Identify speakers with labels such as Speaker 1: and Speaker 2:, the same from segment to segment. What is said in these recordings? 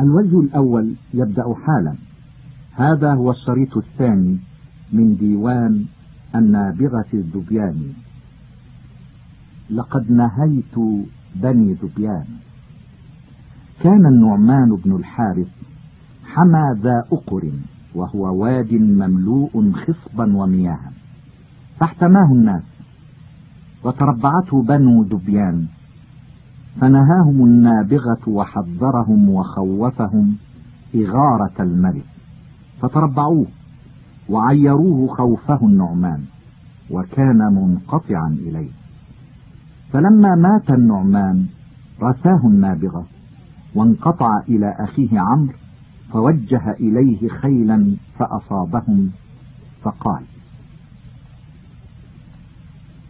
Speaker 1: الوجه الأول يبدأ حالا. هذا هو الشريط الثاني من ديوان النابغة الذبيان لقد نهيت بني ذبيان كان النعمان بن الحارث حمى ذا أقر وهو واد مملوء خصبا ومياها. فاحتماه الناس وتربعته بنو ذبيان فنهاهم النابغة وحذرهم وخوفهم إغارة الملك. فتربعوه وعيروه خوفه النعمان وكان منقطعا إليه. فلما مات النعمان رثاه النابغة وانقطع إلى أخيه عمرو فوجه إليه خيلا فأصابهم فقال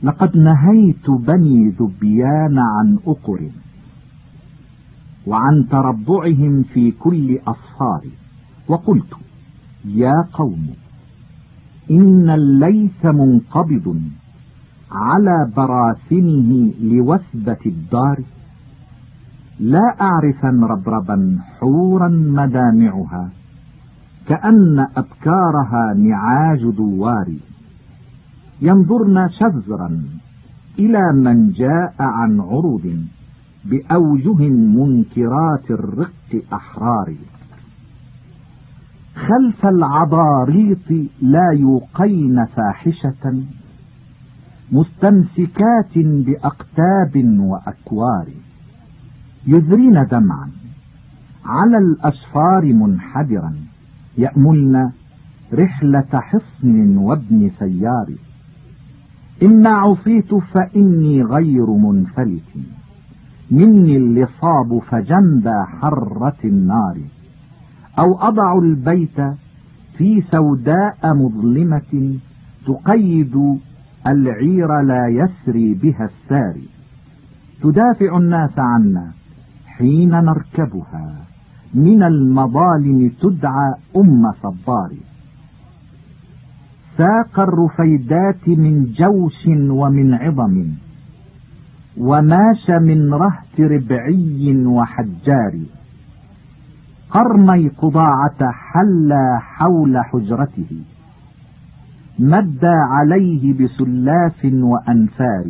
Speaker 1: لقد نهيت بني ذبيان عن أقر وعن تربعهم في كل أصفار وقلت يا قوم إن الليث منقبض على براثنه لوثبة الدار لا أعرفا ربربا حورا مدامعها كأن أبكارها نعاج دوار. ينظرن شذرا إلى من جاء عن عرض بأوجه منكرات الرق أحرار. خلف العضاريط لا يوقين فاحشة مستمسكات بأقتاب وأكوار. يذرين دمعا على الأشفار منحدرا يأملن رحلة حصن وابن سيار. إما عصيت فإني غير منفلت. مني اللصاب فجنب حرة النار. أو أضع البيت في سوداء مظلمة تقيد العير لا يسري بها الساري تدافع الناس عنا حين نركبها. من المظالم تدعى أم صبار. ساق الرفيدات من جوش ومن عظم وماش من رهت ربعي وحجار. قرني قضاعة حلى حول حجرته مد عليه بسلاف وأنفار.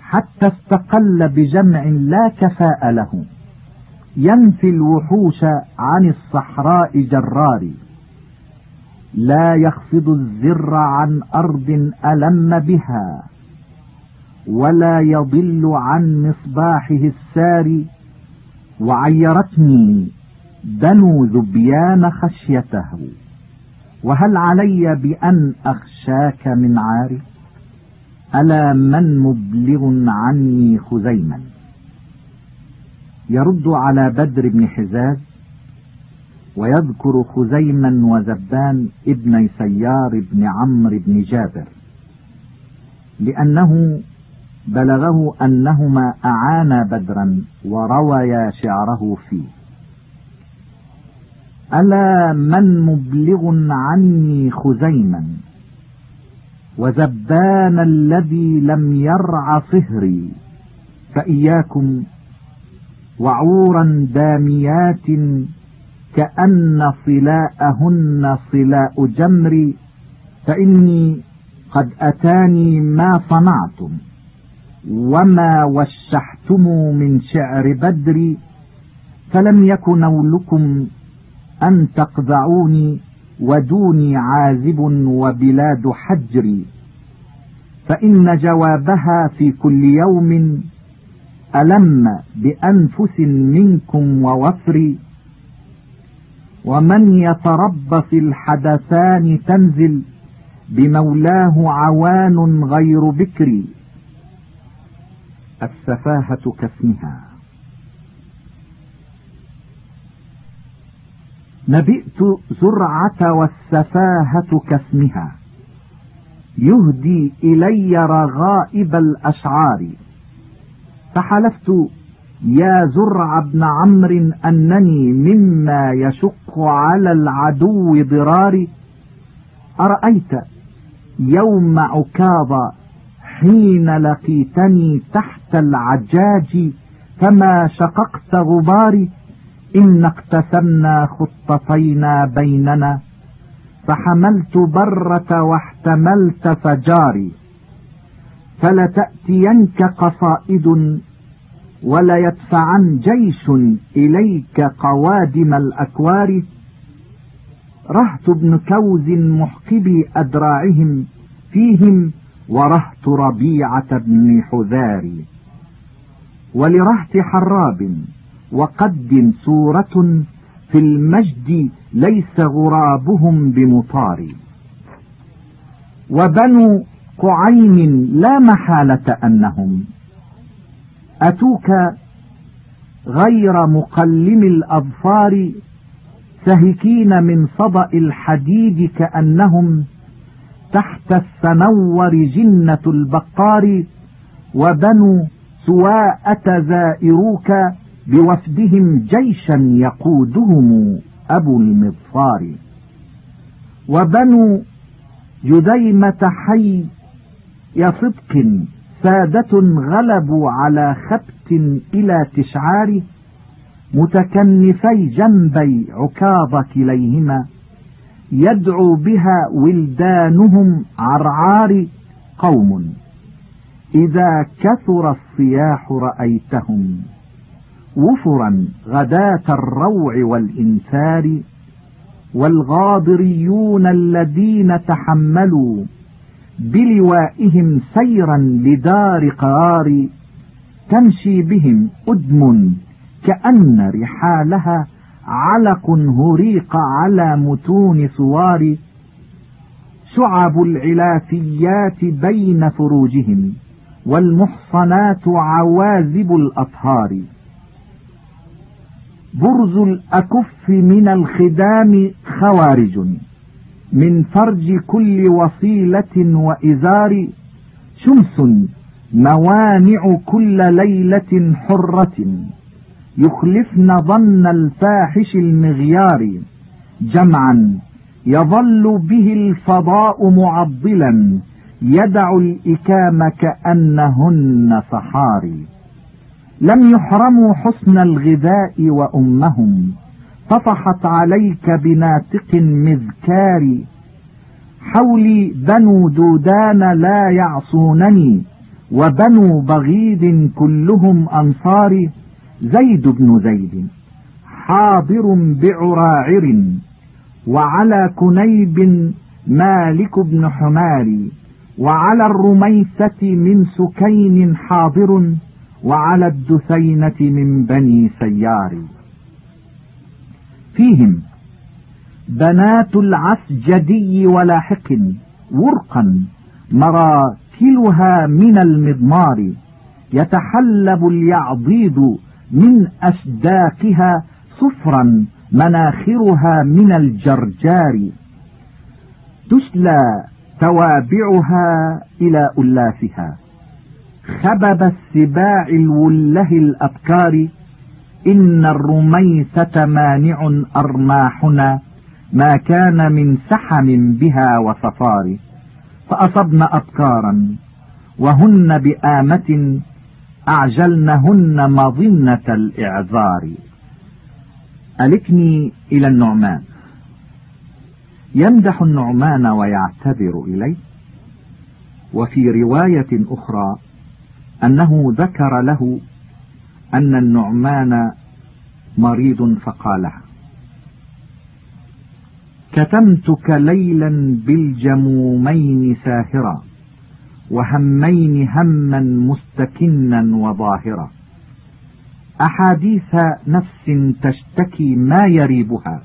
Speaker 1: حتى استقل بجمع لا كفاء له ينفي الوحوش عن الصحراء جرار. لا يخفض الزر عن أرض ألم بها ولا يضل عن مصباحه الساري وعيرتني بنو ذبيان خشيته. وهل علي بأن أخشاك من عارف ألا من مبلغ عني خزيما؟ يرد على بدر بن حزاز ويذكر خزيما وزبان ابن سيار بن عمرو بن جابر لأنه بلغه أنهما أعانا بدرا ورويا شعره فيه. ألا من مبلغ عني خزيما وزبان الذي لم يرع صهري فإياكم وعورا داميات كأن صلاءهن صلاء جمري فإني قد أتاني ما صنعتم وما وشحتم من شعر بدري فلم يكن نولكم أن تقذعوني ودوني عازب وبلاد حجري. فإن جوابها في كل يوم ألم بأنفس منكم ووفري ومن يتربص الحدثان تنزل بمولاه عوان غير بكري السفاهة كاسمها نبئت زرعة والسفاهة كاسمها. يهدي إلي رغائب الأشعار. فحلفت يا زرع بن عمرو أنني مما يشق على العدو ضراري. أرأيت يوم عكاظ حين لقيتني تحت العجاج فما شققت غباري. إن اقتسمنا خطتينا بيننا. فحملت برة واحتملت فجاري. فلتأتينك قصائد وليدفعن جيش إليك قوادم الأكوار. رهت ابن كوز محقبي أدراعهم فيهم ورهت ربيعة بن حذاري ولرهت حراب وقد سورة في المجد ليس غرابهم بمطار. وبنو قعين لا محالة أنهم أتوك غير مقلم الأظفار سهكين من صدأ الحديد كأنهم تحت السنور جنة البقار وبنو سواءة زائروك بوفدهم جيشا يقودهم أبو المظفار وبنو جديمة حي صدق سادة غلبوا على خبت إلى تشعار متكنفي جنبي عكاظ كليهما. يدعو بها ولدانهم عرعار قوم. إذا كثر الصياح رأيتهم. وفرا غداة الروع والإنثار. والغاضريون الذين تحملوا بلوائهم سيرا لدار قرار تمشي بهم أدم كأن رحالها علق هريق على متون صوار شعب العلافيات بين فروجهم والمحصنات عوازب الأطهار. برز الأكف من الخدام خوارج. من فرج كل وصيلة وإزار شمس موانع كل ليلة حرة. يخلفن ظن الفاحش المغيار. جمعا يظل به الفضاء معضلا. يدع الإكام كأنهن صحاري لم يحرموا حسن الغذاء وأمهم. طفحت عليك بناتق مذكار حولي بنو دودان لا يعصونني وبنو بغيد كلهم أنصاري. زيد بن زيد حاضر بعراعر وعلى كنيب مالك بن حماري وعلى الرميسة من سكين حاضر وعلى الدثينة من بني سيار. فيهم بنات العسجدي ولاحق ورقا مراكلها من المضمار يتحلب اليعضيد من أشداقها صفرا مناخرها من الجرجار تشلى توابعها إلى ألافها خبب السباع الوله الأبكار إن الرميسة مانع أرماحنا ما كان من سحم بها وصفار فأصبن أبكارا وهن بآمة أعجلنهن مظنة الإعذار. ألكني إلى النعمان. يمدح النعمان ويعتذر إليه. وفي رواية أخرى أنه ذكر له أن النعمان مريض فقال كتمتك ليلا بالجمومين ساهرا وهمين هما مستكنا وظاهرا. أحاديث نفس تشتكي ما يريبها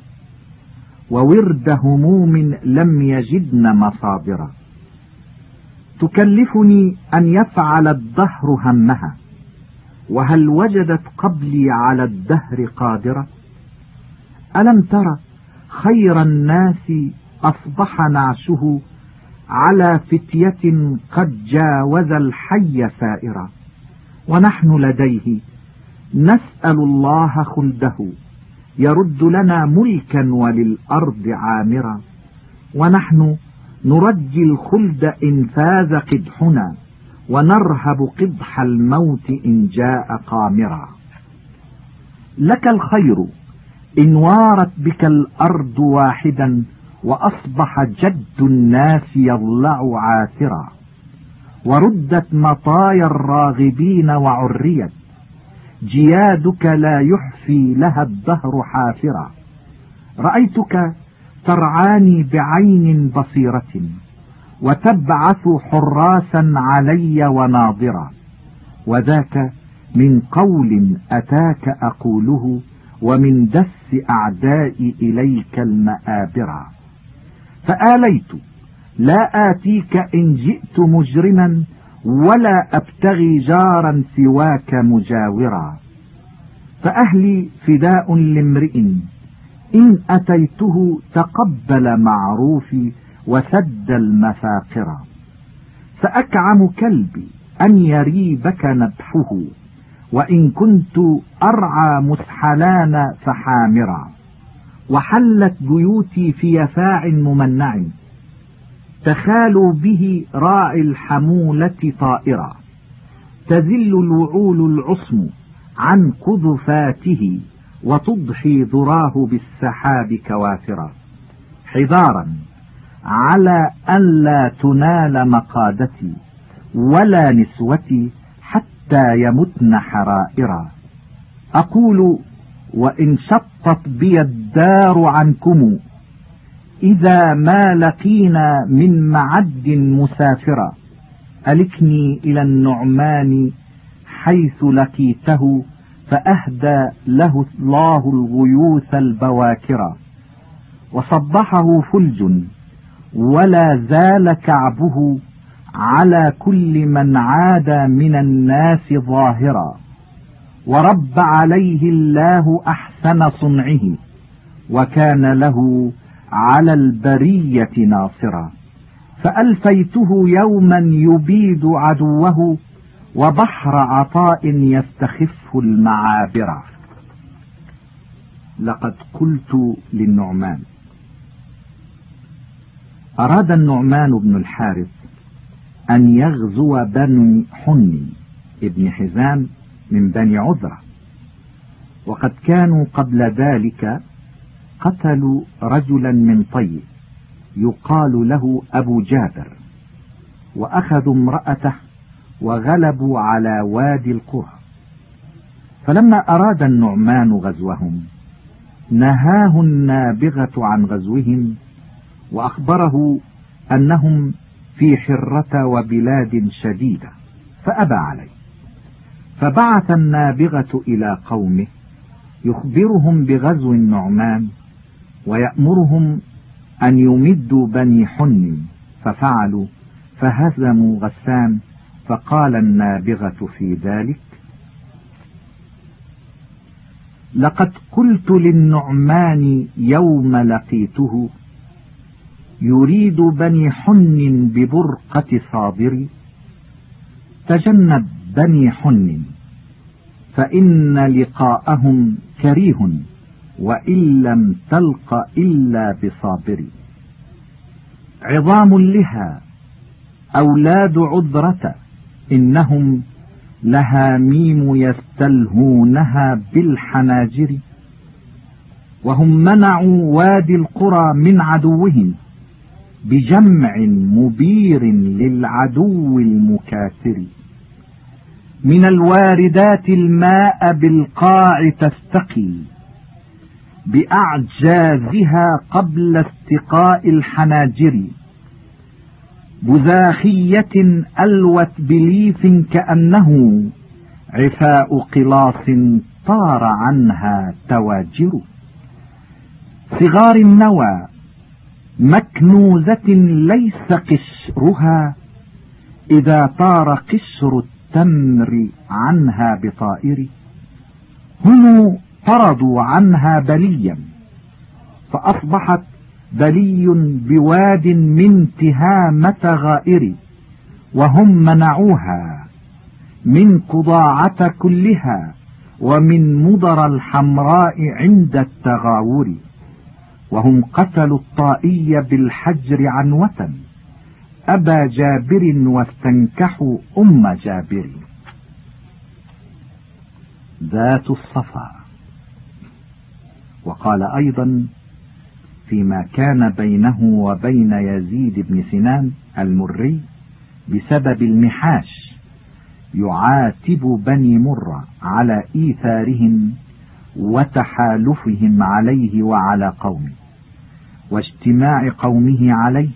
Speaker 1: وورد هموم لم يجدن مصادرا. تكلفني أن يفعل الدهر همها وهل وجدت قبلي على الدهر قادرة؟ ألم تر خير الناس أصبح نعشه على فتية قد جاوز الحي سائرا ونحن لديه نسأل الله خلده يرد لنا ملكا وللأرض عامرا. ونحن نرجي الخلد إن فاز قدحنا. ونرهب قدح الموت إن جاء قامرا. لك الخير إن وارت بك الأرض واحدا وأصبح جد الناس يضلع عاثرا. وردت مطايا الراغبين وعريت. جيادك لا يحفي لها الدهر حافرا. رأيتك ترعاني بعين بصيرة. وتبعث حراسا علي وناظرا. وذاك من قول أتاك أقوله ومن دس أعدائي إليك المآبرا فآليت لا آتيك إن جئت مجرما ولا أبتغي جارا سواك مجاورا. فأهلي فداء لامرئ إن أتيته تقبل معروفي وسد المفاقر. فأكعم كلبي أن يريبك نبحه وإن كنت أرعى مسحلان فحامرا. وحلت بيوتي في يفاع ممنع. تخال به راعي الحمولة طائرا. تذل الوعول العصم عن قذفاته وتضحي ذراه بالسحاب كوافرا. حذارا. على أن لا تنال مقادتي ولا نسوتي حتى يمتن حرائرا. أقول وإن شطت بي الدار عنكم إذا ما لقينا من معد مسافرا. ألكني إلى النعمان حيث لقيته فأهدى له الله الغيوث البواكرا. وصبحه فلج ولا زال كعبه على كل من عاد من الناس ظاهرا. ورب عليه الله أحسن صنعه وكان له على البرية ناصرا. فألفيته يوما يبيد عدوه وبحر عطاء يستخف المعابر. لقد قلت للنعمان أراد النعمان بن الحارث أن يغزو بني حني ابن حزام من بني عذرة وقد كانوا قبل ذلك قتلوا رجلا من طي يقال له أبو جابر وأخذوا امرأته وغلبوا على وادي القرى. فلما أراد النعمان غزوهم نهاه النابغة عن غزوهم وأخبره أنهم في حرة وبلاد شديدة فأبى عليه. فبعث النابغة إلى قومه يخبرهم بغزو النعمان ويأمرهم أن يمدوا بني حن ففعلوا فهزموا غسان فقال النابغة في ذلك لقد قلت للنعمان يوم لقيته يريد بني حن ببرقة صابر تجنب بني حن فإن لقاءهم كريه وإن لم تلق إلا بصابر. عظام لها أولاد عذرة إنهم لها ميم يستلهونها بالحناجر. وهم منعوا وادي القرى من عدوهم بجمع مبير للعدو المكاثر. من الواردات الماء بالقاع تستقي بأعجازها قبل استقاء الحناجر. بزاخية ألوت بليف كأنه عفاء قلاص طار عنها تواجر. صغار النوى مكنوزة ليس قشرها إذا طار قشر التمر عنها بطائر هم طردوا عنها بليا فأصبحت بلي بواد من تهامة غائر وهم منعوها من قضاعة كلها ومن مضر الحمراء عند التغاور. وهم قتلوا الطائي بالحجر عنوة أبا جابر واستنكحوا أم جابر. ذات الصفا. وقال أيضا فيما كان بينه وبين يزيد بن سنان المري بسبب المحاش يعاتب بني مرة على إيثارهم وتحالفهم عليه وعلى قومه. واجتماع قومه عليه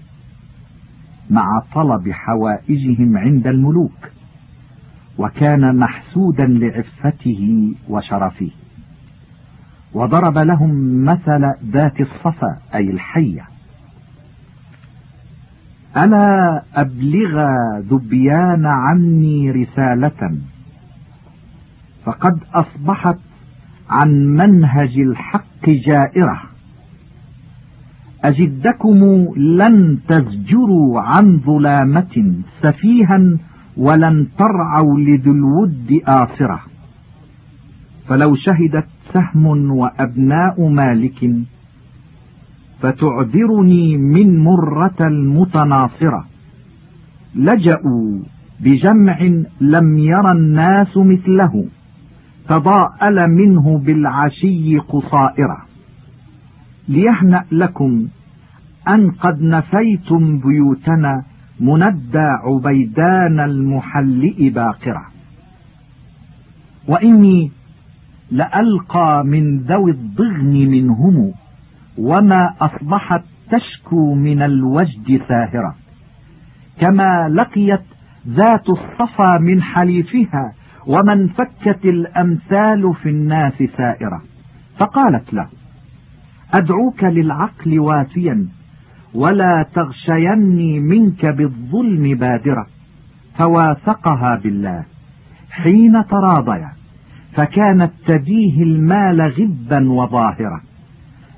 Speaker 1: مع طلب حوائجهم عند الملوك وكان محسودا لعفته وشرفه وضرب لهم مثل ذات الصفا أي الحية. ألا أبلغ ذبيان عني رسالة؟ فقد أصبحت عن منهج الحق جائرة. أجدكم لن تزجروا عن ظلامة سفيها ولن ترعوا لذو الود آصرة فلو شهدت سهم وأبناء مالك فتعذرني من مرة المتناصرة. لجأوا بجمع لم ير الناس مثله تضاءل منه بالعشي قصائرة. ليهنأ لكم أن قد نفيتم بيوتنا مندى عبيدان المحلئ باقرة. وإني لألقى من ذوي الضغن منهم وما أصبحت تشكو من الوجد ساهرة. كما لقيت ذات الصفا من حليفها ومن فكت الأمثال في الناس سائرة. فقالت له أدعوك للعقل وافيا ولا تغشيني منك بالظلم بادرة. فواثقها بالله. حين تراضيا فكانت تديه المال غبا وظاهرة.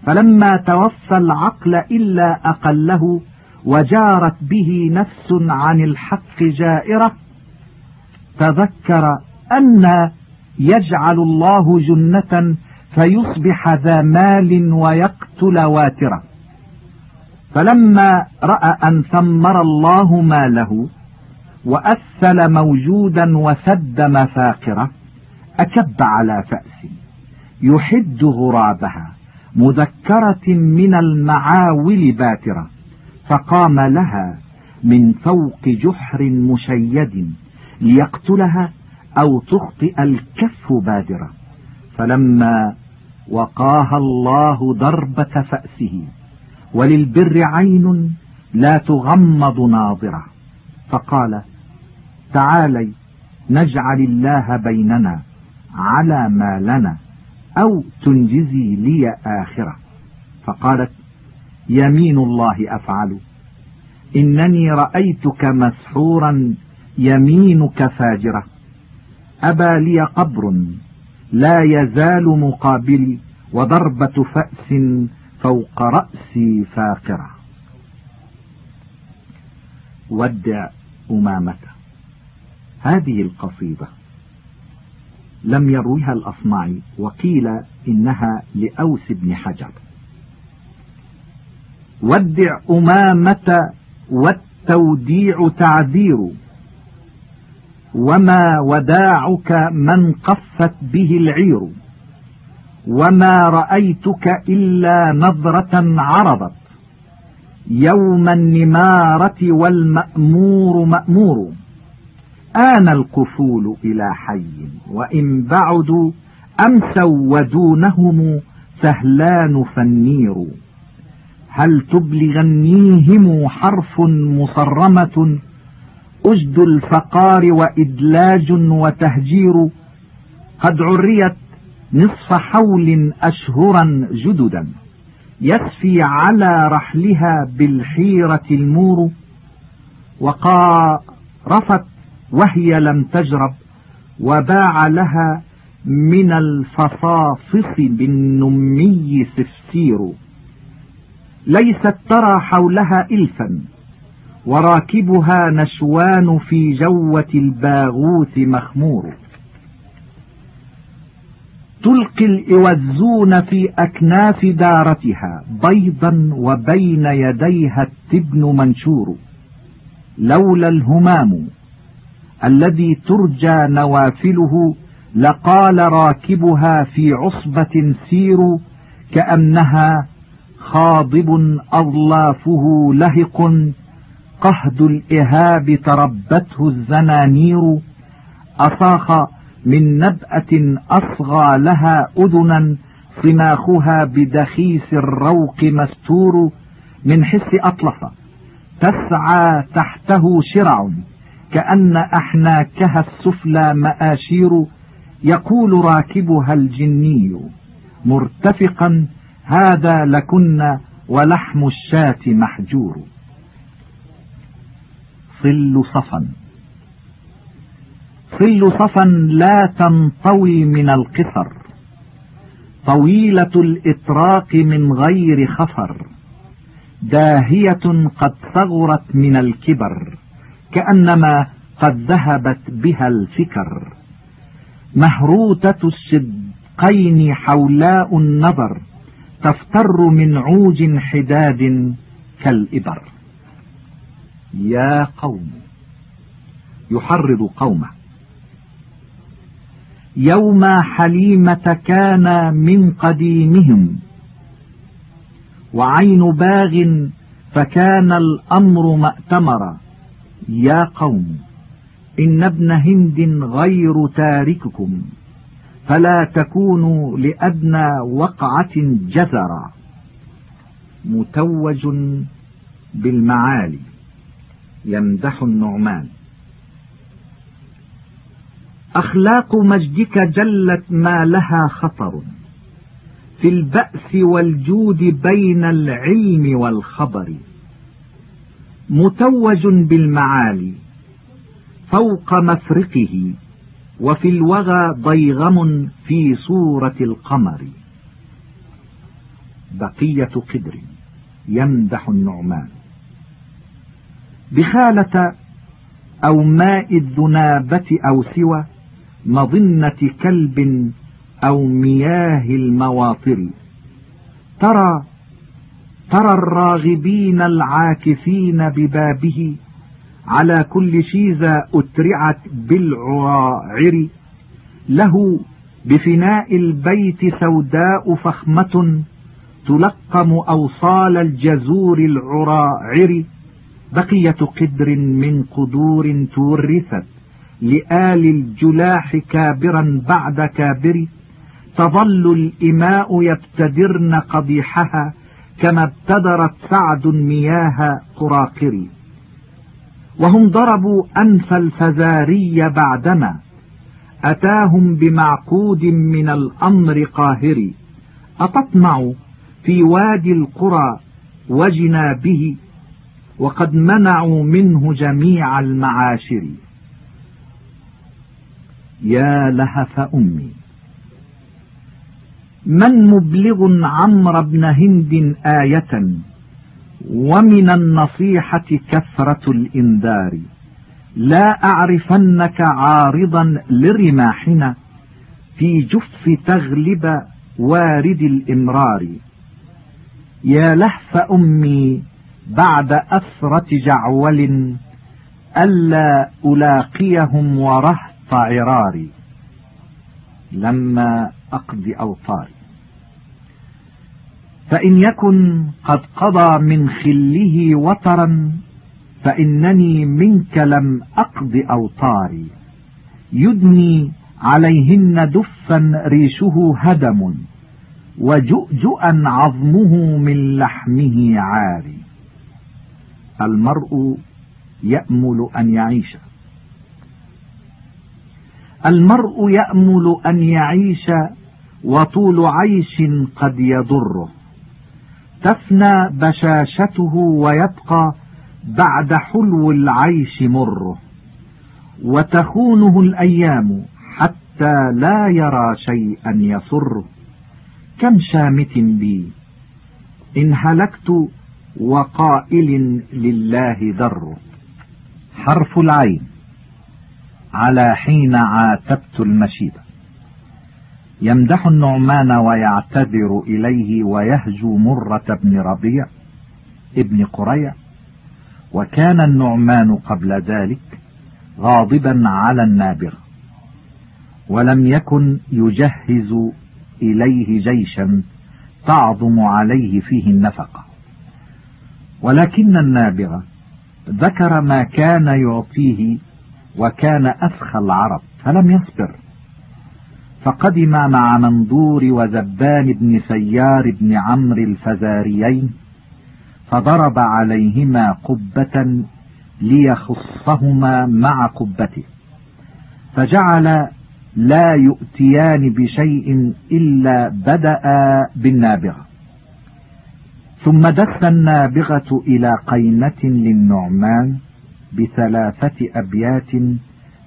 Speaker 1: فلما توفى العقل إلا أقله وجارت به نفس عن الحق جائرة تذكر أن يجعل الله جنة فيصبح ذا مال ويقتل واترة فلما رأى أن ثمر الله ماله وأثل موجودا وسد مفاقرة أكب على فأس. يحد غرابها مذكرة من المعاول باترة فقام لها من فوق جحر مشيد ليقتلها أو تخطئ الكف بادرة. فلما وقاها الله ضربة فأسه. وللبر عين لا تغمض ناظرة. فقال تعالي نجعل الله بيننا على ما لنا أو تنجزي لي آخرة. فقالت يمين الله أفعل. إنني رأيتك مسحورا يمينك فاجرة. أبى لي قبر لا يزال مقابلي وضربة فأس فوق رأسي فاقرة. ودع أمامة. هذه القصيدة. لم يرويها الأصمعي وقيل إنها لأوس بن حجر. ودع أمامة والتوديع تعذير. وما وداعك من قفت به العير وما رأيتك إلا نظرة عرضت يوم النمارة والمأمور مأمور آن القفول إلى حي وإن بعدوا أمسوا ودونهم سهلان فالنير هل تبلغنيهم حرف مصرمة أجد الفقار وإدلاج وتهجير قد عريت نصف حول أشهرا جددا يسفي على رحلها بالحيرة المور وقارفت وهي لم تجرب وباع لها من الفصافص بالنمي سفسير. ليست ترى حولها إلفا وراكبها نشوان في جوة الباغوث مخمور. تلقي الإوزون في أكناف دارتها بيضا وبين يديها التبن منشور. لولا الهمام الذي ترجى نوافله لقال راكبها في عصبة سيروا كأنها خاضب أظلافه لهق قهد الإهاب تربته الزنانير أصاخ من نبأة أصغى لها أذنا صماخها بدخيس الروق مستور من حس أطلس تسعى تحته شرع كأن أحناكها السفلى مآشير يقول راكبها الجني مرتفقا هذا لكن ولحم الشاة محجور. صل صفا. صل صفا لا تنطوي من القصر. طويلة الإطراق من غير خفر. داهية قد صغرت من الكبر كأنما قد ذهبت بها الفكر. مهروتة الشدقين حولاء النظر تفتر من عوج حداد كالإبر. يا قوم. يحرض قومه. يوم حليمة كان من قديمهم وعين باغ فكان الأمر مأتمرا. يا قوم إن ابن هند غير تارككم فلا تكونوا لأدنى وقعة جزرا متوج بالمعالي. يمدح النعمان. أخلاق مجدك جلت ما لها خطر. في البأس والجود بين العلم والخبر. متوج بالمعالي فوق مفرقه وفي الوغى ضيغم في صورة القمر. بقية قدر يمدح النعمان. بخالة أو ماء الذنابة أو سوى مظنة كلب أو مياه المواطر. ترى ترى الراغبين العاكفين ببابه على كل شيزة أترعت بالعراعر. له بفناء البيت سوداء فخمة تلقم أوصال الجزور العراعر. بقية قدر من قدور تورثت لآل الجلاح كابرا بعد كابر تظل الإماء يبتدرن قبيحها كما ابتدرت سعد مياه قراقر. وهم ضربوا أنف الفزاري بعدما أتاهم بمعقود من الأمر قاهر. أتطمع في وادي القرى وجنابه وقد منعوا منه جميع المعاشر. يا لهف أمي من مبلغ عمرو بن هند آية؟ ومن النصيحة كثرة الإنذار. لا أعرفنك عارضا لرماحنا. في جف تغلب وارد الإمرار. يا لهف أمي بعد أسرة جعول ألا ألاقيهم ورهط عراري لما أقضي أوطاري. فإن يكن قد قضى من خله وطرا فإنني منك لم أقض أوطاري. يدني عليهن دفا ريشه هدم وجؤجؤا عظمه من لحمه عاري. المرء يأمل أن يعيش. المرء يأمل أن يعيش وطول عيش قد يضره تفنى بشاشته ويبقى بعد حلو العيش مره وتخونه الأيام حتى لا يرى شيئا يسره كم شامت بي. إن هلكت وقائل لله در. حرف العين. على حين عاتبت المشيبة يمدح النعمان ويعتذر إليه ويهجو مرة بن ربيع ابن قريع وكان النعمان قبل ذلك غاضبا على النابغة ولم يكن يجهز إليه جيشا تعظم عليه فيه النفقة. ولكن النابغة ذكر ما كان يعطيه وكان أسخى العرب فلم يصبر. فقدم مع منظور وزبان بن سيار بن عمرو الفزاريين فضرب عليهما قبة ليخصهما مع قبته فجعل لا يؤتيان بشيء إلا بدأ بالنابغة. ثم دس النابغة إلى قينة للنعمان بثلاثة أبيات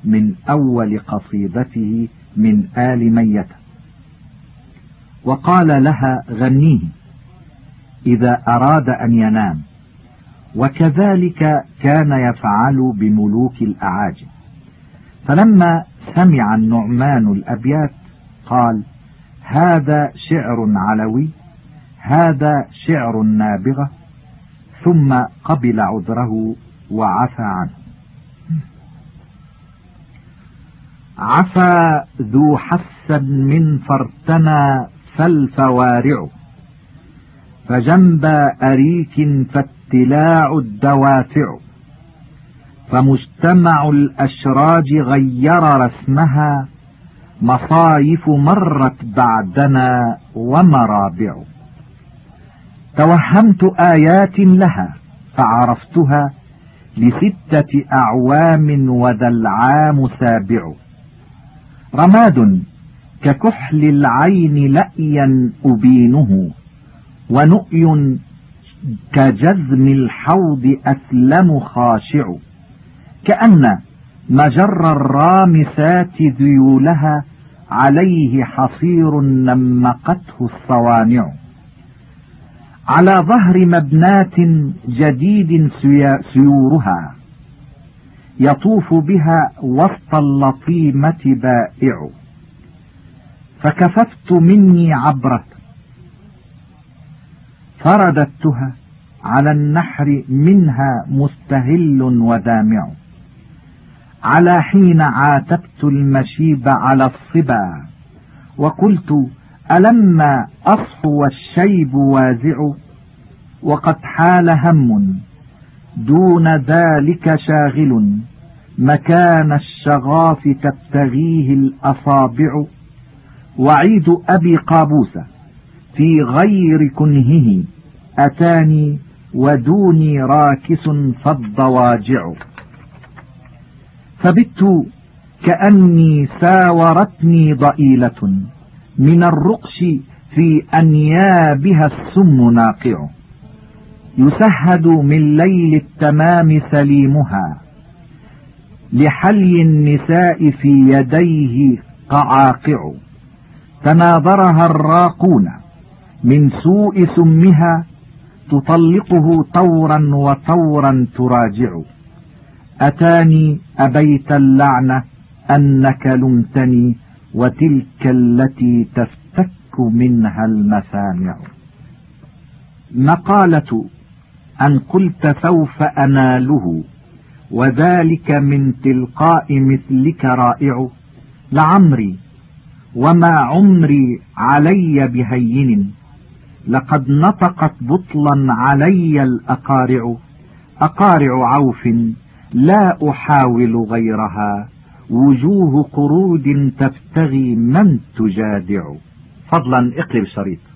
Speaker 1: من أول قصيدته من آل ميت وقال لها غنيه إذا أراد أن ينام وكذلك كان يفعل بملوك الأعاجم. فلما سمع النعمان الأبيات قال هذا شعر علوي هذا شعر نابغة ثم قبل عذره وعفى عنه. عفى ذو حس من فرتنا فالفوارع فجنب أريك فاتلاع الدوافع فمجتمع الأشراج غير رسمها مصايف مرت بعدنا ومرابع. توهمت آيات لها فعرفتها لستة أعوام وذا العام سابع. رماد ككحل العين لأيا أبينه ونؤي كجزم الحوض أسلم خاشع. كأن مجر الرامسات ذيولها عليه حصير نمقته الصوانع. على ظهر مبنات جديد سيورها يطوف بها وسط اللطيمة بائع. فكففت مني عبرة فرددتها على النحر منها مستهل ودامع. على حين عاتبت المشيب على الصبا وقلت ألما أصفو والشيب وازع وقد حال هم دون ذلك شاغل مكان الشغاف تبتغيه الأصابع. وعيد أبي قابوس في غير كنهه أتاني ودوني راكس فالضواجع. فبت كأني ساورتني ضئيلة. من الرقش في أنيابها السم ناقع. يسهد من ليل التمام سليمها. لحلي النساء في يديه قعاقع. تناظرها الراقون من سوء سمها. تطلقه طورا وطورا تراجع. أتاني أبيت اللعنة أنك لمتني. وتلك التي تفتك منها المسامع. مقالة أن قلت سوف أناله وذلك من تلقاء مثلك رائع لعمري وما عمري علي بهين. لقد نطقت بطلا علي الأقارع أقارع عوف لا أحاول غيرها. وجوه قرود تفتغي من تجادع. فضلا اقلب الشريط